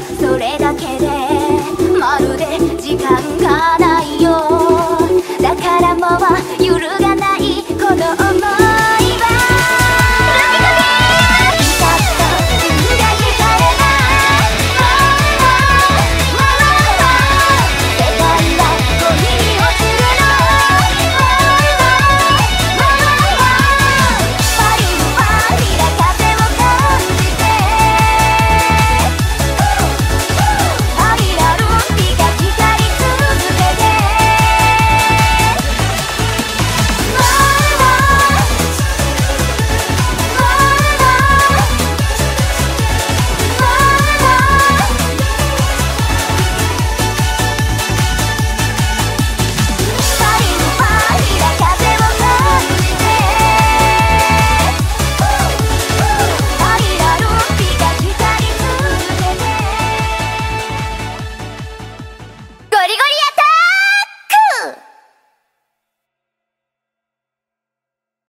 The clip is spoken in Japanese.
それだけでまるで時間がないよだからもう揺るがないこの想い。